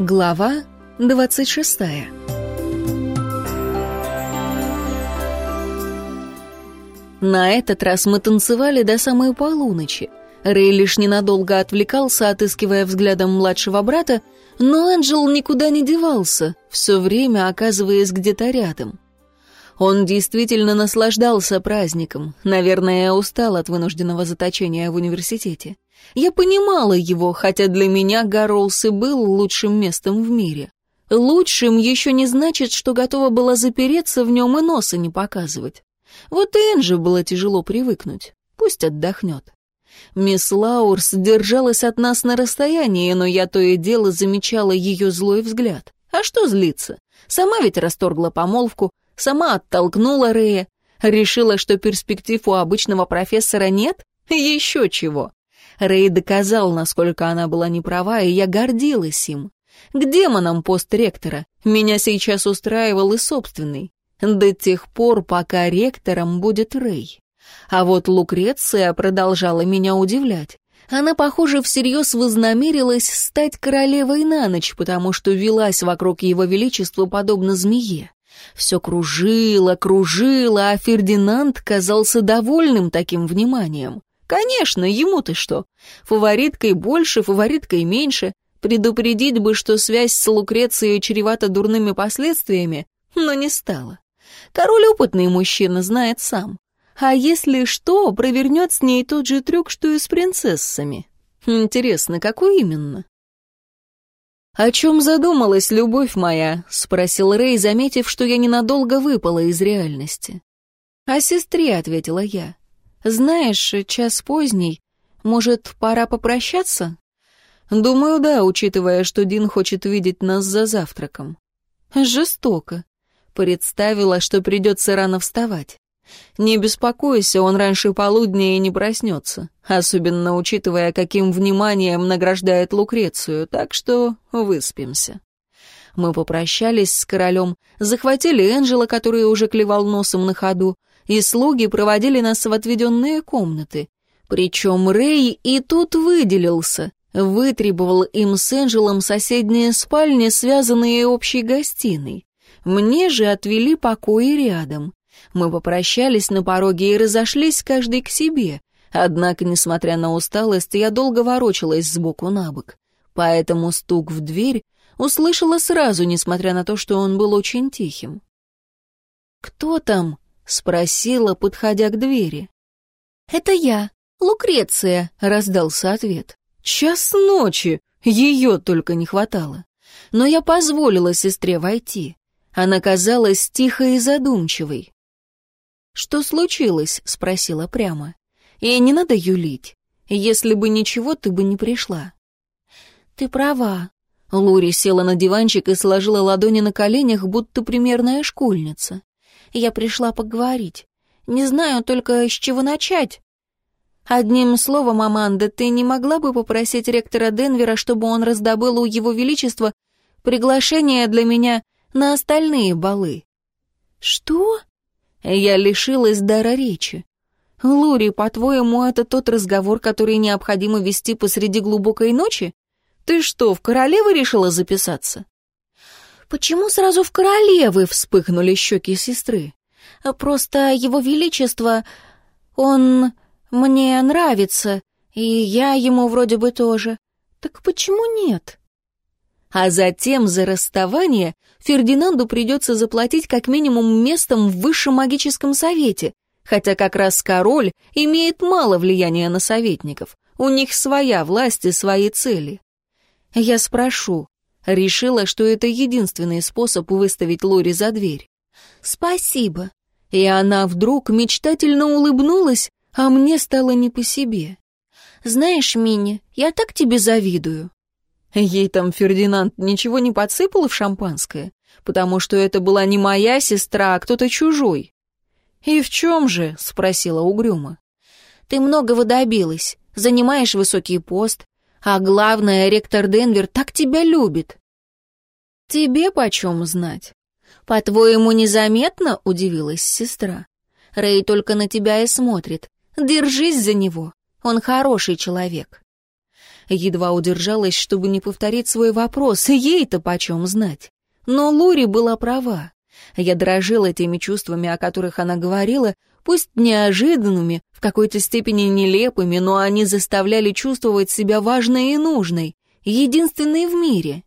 Глава 26 На этот раз мы танцевали до самой полуночи. Рэй лишь ненадолго отвлекался, отыскивая взглядом младшего брата, но Анджел никуда не девался, все время оказываясь где-то рядом. Он действительно наслаждался праздником, наверное, устал от вынужденного заточения в университете. Я понимала его, хотя для меня Гарролс и был лучшим местом в мире. Лучшим еще не значит, что готова была запереться в нем и носа не показывать. Вот и Энджи было тяжело привыкнуть. Пусть отдохнет. Мисс Лаурс держалась от нас на расстоянии, но я то и дело замечала ее злой взгляд. А что злиться? Сама ведь расторгла помолвку, сама оттолкнула Рея. Решила, что перспектив у обычного профессора нет? Еще чего. Рэй доказал, насколько она была неправа, и я гордилась им. К демонам пост ректора. Меня сейчас устраивал и собственный. До тех пор, пока ректором будет Рэй. А вот Лукреция продолжала меня удивлять. Она, похоже, всерьез вознамерилась стать королевой на ночь, потому что велась вокруг его величества подобно змее. Все кружило, кружило, а Фердинанд казался довольным таким вниманием. Конечно, ему-то что? Фавориткой больше, фавориткой меньше. Предупредить бы, что связь с Лукрецией чревата дурными последствиями, но не стало. Король опытный мужчина, знает сам. А если что, провернет с ней тот же трюк, что и с принцессами. Интересно, какой именно? «О чем задумалась любовь моя?» — спросил Рэй, заметив, что я ненадолго выпала из реальности. «О сестре», — ответила я. «Знаешь, час поздний. Может, пора попрощаться?» «Думаю, да, учитывая, что Дин хочет видеть нас за завтраком». «Жестоко». Представила, что придется рано вставать. «Не беспокойся, он раньше полудня и не проснется, особенно учитывая, каким вниманием награждает Лукрецию, так что выспимся». Мы попрощались с королем, захватили Энджела, который уже клевал носом на ходу, и слуги проводили нас в отведенные комнаты. Причем Рэй и тут выделился, вытребовал им с Энджелом соседние спальни, связанные общей гостиной. Мне же отвели покои рядом. Мы попрощались на пороге и разошлись каждый к себе. Однако, несмотря на усталость, я долго ворочалась сбоку на бок. Поэтому стук в дверь услышала сразу, несмотря на то, что он был очень тихим. «Кто там?» — спросила, подходя к двери. «Это я, Лукреция», — раздался ответ. «Час ночи! Ее только не хватало. Но я позволила сестре войти. Она казалась тихой и задумчивой. «Что случилось?» — спросила прямо. «И не надо юлить. Если бы ничего, ты бы не пришла». «Ты права». Лури села на диванчик и сложила ладони на коленях, будто примерная школьница я пришла поговорить. Не знаю только, с чего начать. Одним словом, Аманда, ты не могла бы попросить ректора Денвера, чтобы он раздобыл у его величества приглашение для меня на остальные балы? Что? Я лишилась дара речи. Лури, по-твоему, это тот разговор, который необходимо вести посреди глубокой ночи? Ты что, в королевы решила записаться? «Почему сразу в королевы?» — вспыхнули щеки сестры. «Просто его величество, он мне нравится, и я ему вроде бы тоже. Так почему нет?» А затем за расставание Фердинанду придется заплатить как минимум местом в высшем магическом совете, хотя как раз король имеет мало влияния на советников, у них своя власть и свои цели. Я спрошу, Решила, что это единственный способ выставить Лори за дверь. «Спасибо». И она вдруг мечтательно улыбнулась, а мне стало не по себе. «Знаешь, Минни, я так тебе завидую». Ей там Фердинанд ничего не подсыпал в шампанское, потому что это была не моя сестра, а кто-то чужой. «И в чем же?» — спросила угрюмо. «Ты многого добилась, занимаешь высокий пост, а главное, ректор Денвер так тебя любит. Тебе почем знать? По-твоему, незаметно? Удивилась сестра. Рэй только на тебя и смотрит. Держись за него. Он хороший человек. Едва удержалась, чтобы не повторить свой вопрос, ей-то почем знать. Но Лури была права. Я дрожила теми чувствами, о которых она говорила, пусть неожиданными, в какой-то степени нелепыми, но они заставляли чувствовать себя важной и нужной, единственной в мире.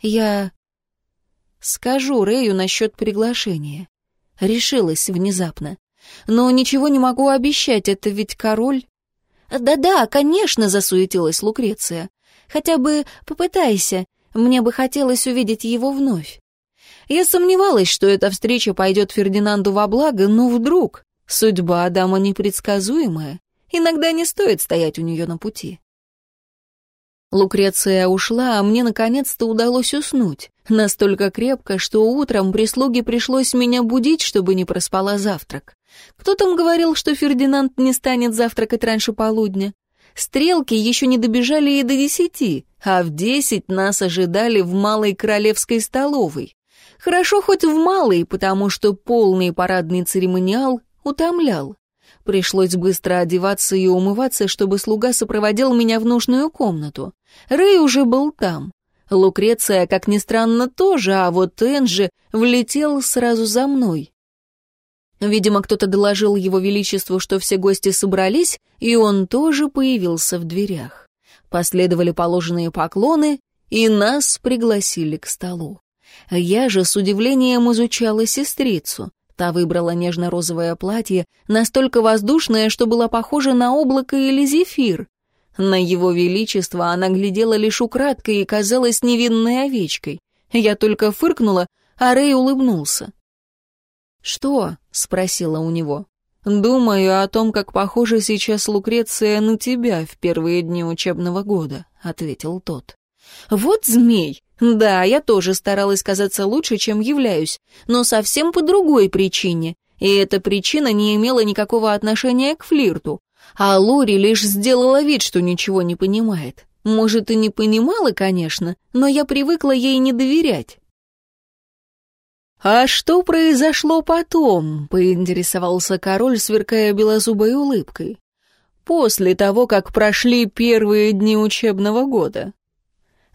Я скажу Рэю насчет приглашения. Решилась внезапно. Но ничего не могу обещать, это ведь король. «Да-да, конечно», — засуетилась Лукреция. «Хотя бы попытайся, мне бы хотелось увидеть его вновь». Я сомневалась, что эта встреча пойдет Фердинанду во благо, но вдруг судьба дама непредсказуемая. Иногда не стоит стоять у нее на пути. Лукреция ушла, а мне наконец-то удалось уснуть. Настолько крепко, что утром прислуге пришлось меня будить, чтобы не проспала завтрак. Кто там говорил, что Фердинанд не станет завтракать раньше полудня? Стрелки еще не добежали и до десяти, а в десять нас ожидали в малой королевской столовой. Хорошо хоть в малой, потому что полный парадный церемониал утомлял. Пришлось быстро одеваться и умываться, чтобы слуга сопроводил меня в нужную комнату. Рэй уже был там. Лукреция, как ни странно, тоже, а вот Энджи влетел сразу за мной. Видимо, кто-то доложил его величеству, что все гости собрались, и он тоже появился в дверях. Последовали положенные поклоны, и нас пригласили к столу. Я же с удивлением изучала сестрицу. Та выбрала нежно-розовое платье, настолько воздушное, что было похоже на облако или зефир. На его величество она глядела лишь украдкой и казалась невинной овечкой. Я только фыркнула, а Рэй улыбнулся. «Что?» — спросила у него. «Думаю о том, как похожа сейчас Лукреция на тебя в первые дни учебного года», — ответил тот. «Вот змей! Да, я тоже старалась казаться лучше, чем являюсь, но совсем по другой причине. И эта причина не имела никакого отношения к флирту. А Лори лишь сделала вид, что ничего не понимает. Может, и не понимала, конечно, но я привыкла ей не доверять. «А что произошло потом?» — поинтересовался король, сверкая белозубой улыбкой. «После того, как прошли первые дни учебного года».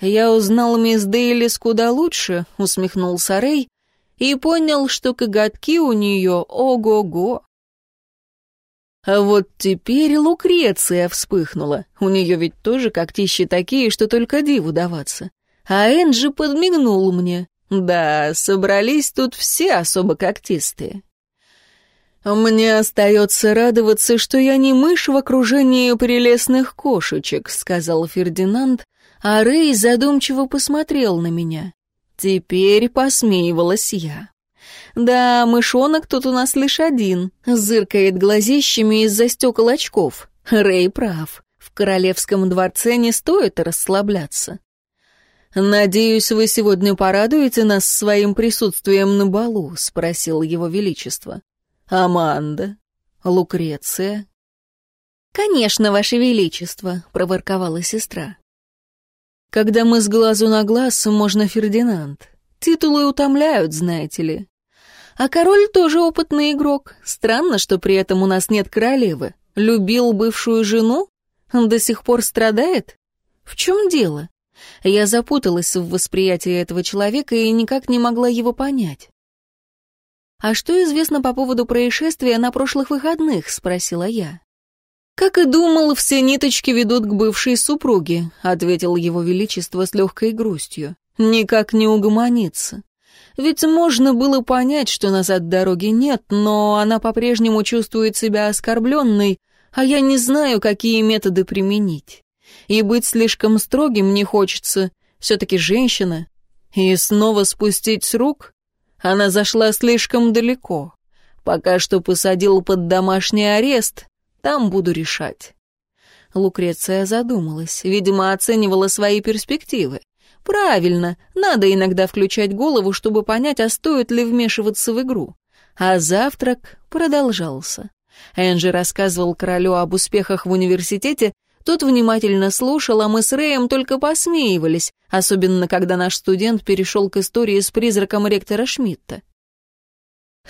«Я узнал мисс Дейлис куда лучше», — усмехнулся Рэй, и понял, что коготки у нее ого-го. А вот теперь Лукреция вспыхнула. У нее ведь тоже когтищи такие, что только диву даваться. А Энджи подмигнул мне. Да, собрались тут все особо когтистые. «Мне остается радоваться, что я не мышь в окружении прелестных кошечек», — сказал Фердинанд, а Рэй задумчиво посмотрел на меня. Теперь посмеивалась я. «Да, мышонок тут у нас лишь один», — зыркает глазищами из-за стекол очков. Рэй прав. В королевском дворце не стоит расслабляться. «Надеюсь, вы сегодня порадуете нас своим присутствием на балу?» — спросил его величество. «Аманда? Лукреция?» «Конечно, ваше величество», — проворковала сестра. Когда мы с глазу на глаз, можно Фердинанд. Титулы утомляют, знаете ли. А король тоже опытный игрок. Странно, что при этом у нас нет королевы. Любил бывшую жену? Он до сих пор страдает? В чем дело? Я запуталась в восприятии этого человека и никак не могла его понять. «А что известно по поводу происшествия на прошлых выходных?» — спросила я. «Как и думал, все ниточки ведут к бывшей супруге», — ответил его величество с легкой грустью. «Никак не угомониться. Ведь можно было понять, что назад дороги нет, но она по-прежнему чувствует себя оскорбленной, а я не знаю, какие методы применить. И быть слишком строгим не хочется, все-таки женщина. И снова спустить с рук? Она зашла слишком далеко. Пока что посадил под домашний арест, там буду решать». Лукреция задумалась, видимо, оценивала свои перспективы. «Правильно, надо иногда включать голову, чтобы понять, а стоит ли вмешиваться в игру». А завтрак продолжался. Энджи рассказывал королю об успехах в университете, тот внимательно слушал, а мы с Рэем только посмеивались, особенно когда наш студент перешел к истории с призраком ректора Шмидта.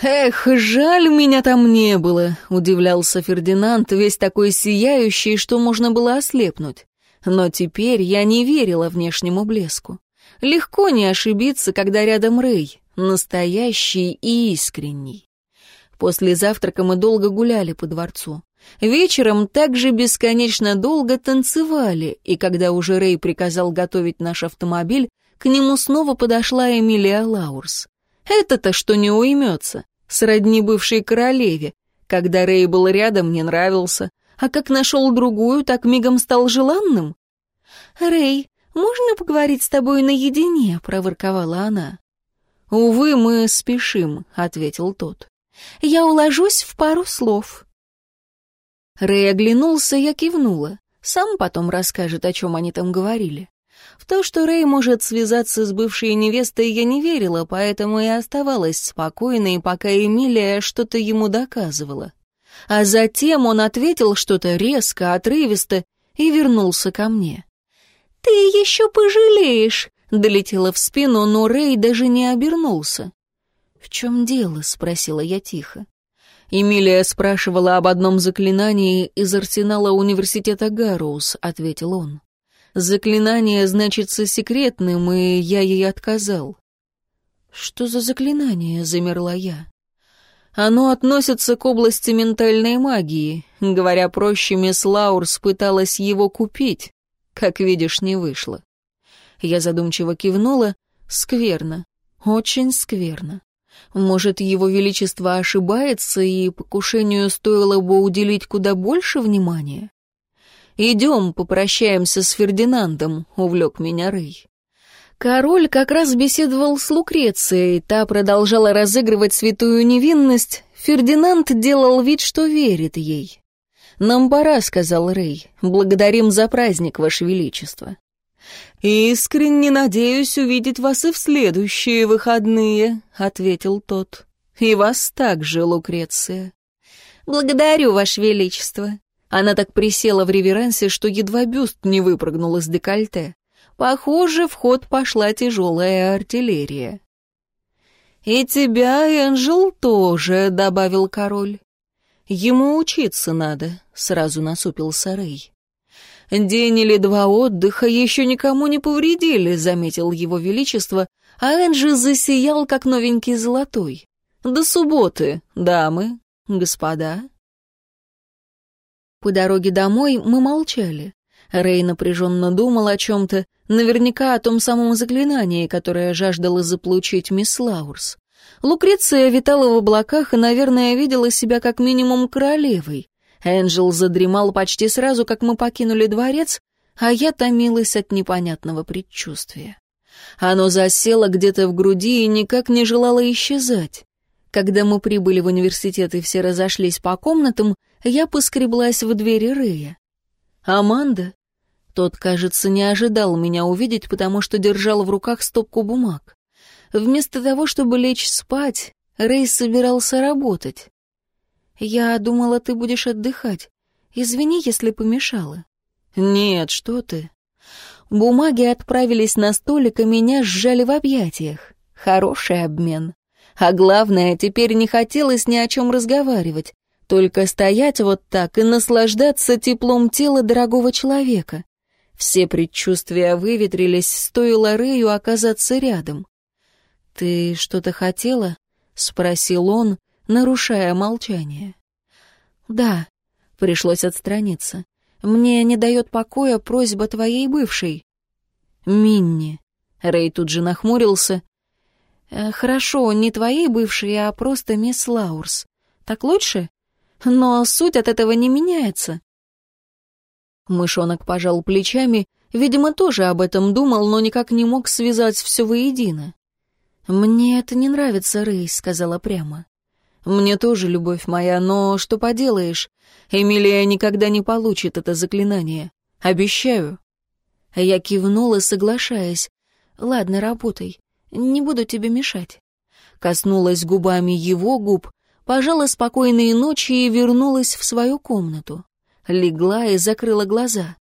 «Эх, жаль, меня там не было», — удивлялся Фердинанд, весь такой сияющий, что можно было ослепнуть. Но теперь я не верила внешнему блеску. Легко не ошибиться, когда рядом Рэй, настоящий и искренний. После завтрака мы долго гуляли по дворцу. Вечером также бесконечно долго танцевали, и когда уже Рэй приказал готовить наш автомобиль, к нему снова подошла Эмилия Лаурс. Это-то что не уймется, сродни бывшей королеве. Когда Рэй был рядом, мне нравился, а как нашел другую, так мигом стал желанным. «Рэй, можно поговорить с тобой наедине?» — проворковала она. «Увы, мы спешим», — ответил тот. «Я уложусь в пару слов». Рэй оглянулся, я кивнула. Сам потом расскажет, о чем они там говорили. В то, что Рэй может связаться с бывшей невестой, я не верила, поэтому и оставалась спокойной, пока Эмилия что-то ему доказывала. А затем он ответил что-то резко, отрывисто и вернулся ко мне. «Ты еще пожалеешь!» — долетела в спину, но Рэй даже не обернулся. «В чем дело?» — спросила я тихо. «Эмилия спрашивала об одном заклинании из арсенала университета Гарроуз», — ответил он. «Заклинание значится секретным, и я ей отказал». «Что за заклинание?» — замерла я. «Оно относится к области ментальной магии. Говоря проще, мисс Лаурс пыталась его купить. Как видишь, не вышло». Я задумчиво кивнула. «Скверно. Очень скверно». Может, его величество ошибается, и покушению стоило бы уделить куда больше внимания? «Идем, попрощаемся с Фердинандом», — увлек меня Рэй. Король как раз беседовал с Лукрецией, та продолжала разыгрывать святую невинность, Фердинанд делал вид, что верит ей. «Нам пора», — сказал Рэй, — «благодарим за праздник, Ваше Величество». «Искренне надеюсь увидеть вас и в следующие выходные», — ответил тот. «И вас также, Лукреция». «Благодарю, Ваше Величество». Она так присела в реверансе, что едва бюст не выпрыгнул из декольте. Похоже, в ход пошла тяжелая артиллерия. «И тебя, Энджел, тоже», — добавил король. «Ему учиться надо», — сразу насупился Рэй. «День или два отдыха еще никому не повредили», — заметил его величество, а Энджи засиял, как новенький золотой. «До субботы, дамы, господа». По дороге домой мы молчали. Рэй напряженно думал о чем-то, наверняка о том самом заклинании, которое жаждала заполучить мисс Лаурс. Лукреция витала в облаках и, наверное, видела себя как минимум королевой. Энджел задремал почти сразу, как мы покинули дворец, а я томилась от непонятного предчувствия. Оно засело где-то в груди и никак не желало исчезать. Когда мы прибыли в университет и все разошлись по комнатам, я поскреблась в двери Рэя. «Аманда?» Тот, кажется, не ожидал меня увидеть, потому что держал в руках стопку бумаг. Вместо того, чтобы лечь спать, Рэй собирался работать. «Я думала, ты будешь отдыхать. Извини, если помешала». «Нет, что ты». Бумаги отправились на столик, и меня сжали в объятиях. Хороший обмен. А главное, теперь не хотелось ни о чем разговаривать, только стоять вот так и наслаждаться теплом тела дорогого человека. Все предчувствия выветрились, стоило Рэю оказаться рядом. «Ты что-то хотела?» — спросил он, нарушая молчание. «Да», — пришлось отстраниться. «Мне не дает покоя просьба твоей бывшей». «Минни». Рэй тут же нахмурился. «Э, «Хорошо, не твоей бывшей, а просто мисс Лаурс. Так лучше? Но суть от этого не меняется». Мышонок пожал плечами, видимо, тоже об этом думал, но никак не мог связать все воедино. «Мне это не нравится, Рэй», — сказала прямо. «Мне тоже, любовь моя, но что поделаешь? Эмилия никогда не получит это заклинание. Обещаю». Я кивнула, соглашаясь. «Ладно, работай. Не буду тебе мешать». Коснулась губами его губ, пожала спокойные ночи и вернулась в свою комнату. Легла и закрыла глаза.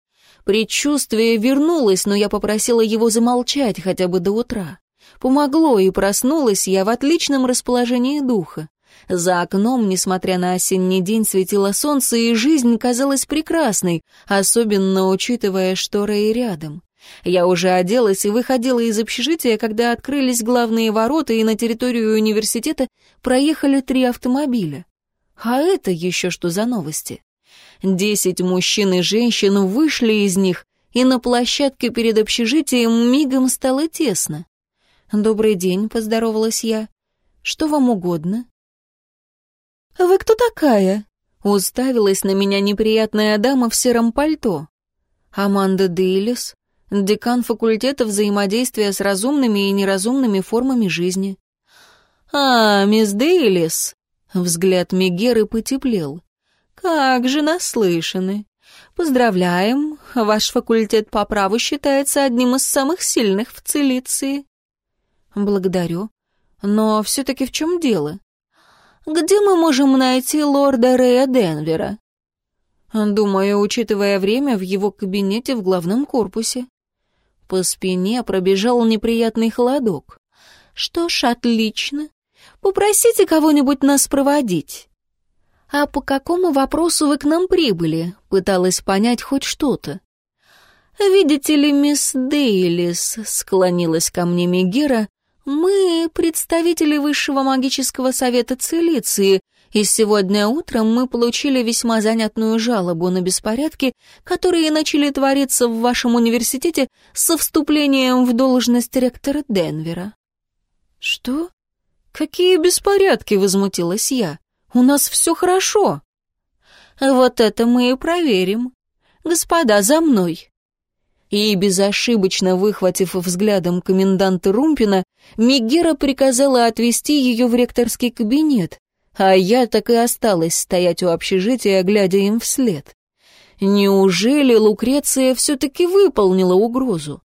Предчувствие вернулось, но я попросила его замолчать хотя бы до утра. Помогло, и проснулась я в отличном расположении духа. За окном, несмотря на осенний день, светило солнце, и жизнь казалась прекрасной, особенно учитывая, что Рэй рядом. Я уже оделась и выходила из общежития, когда открылись главные ворота, и на территорию университета проехали три автомобиля. А это еще что за новости? Десять мужчин и женщин вышли из них, и на площадке перед общежитием мигом стало тесно. «Добрый день», — поздоровалась я. «Что вам угодно?» «Вы кто такая?» — уставилась на меня неприятная дама в сером пальто. «Аманда Дейлис, декан факультета взаимодействия с разумными и неразумными формами жизни». «А, мисс Дейлис!» — взгляд Мегеры потеплел. «Как же наслышаны! Поздравляем, ваш факультет по праву считается одним из самых сильных в Цилиции». «Благодарю. Но все-таки в чем дело?» «Где мы можем найти лорда Рэя Денвера?» «Думаю, учитывая время, в его кабинете в главном корпусе». По спине пробежал неприятный холодок. «Что ж, отлично. Попросите кого-нибудь нас проводить». «А по какому вопросу вы к нам прибыли?» Пыталась понять хоть что-то. «Видите ли, мисс Дейлис», — склонилась ко мне Мегера, «мы представители Высшего магического совета Цилиции, и сегодня утром мы получили весьма занятную жалобу на беспорядки, которые начали твориться в вашем университете со вступлением в должность ректора Денвера». «Что? Какие беспорядки?» — возмутилась я. У нас все хорошо». «Вот это мы и проверим. Господа, за мной». И, безошибочно выхватив взглядом коменданта Румпина, Мегера приказала отвезти ее в ректорский кабинет, а я так и осталась стоять у общежития, глядя им вслед. Неужели Лукреция все-таки выполнила угрозу?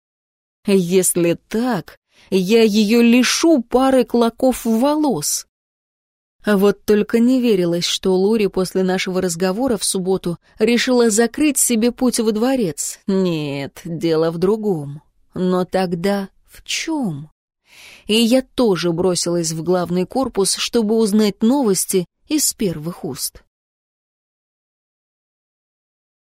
Если так, я ее лишу пары клоков волос. Вот только не верилось, что Лури после нашего разговора в субботу решила закрыть себе путь во дворец. Нет, дело в другом. Но тогда в чем? И я тоже бросилась в главный корпус, чтобы узнать новости из первых уст.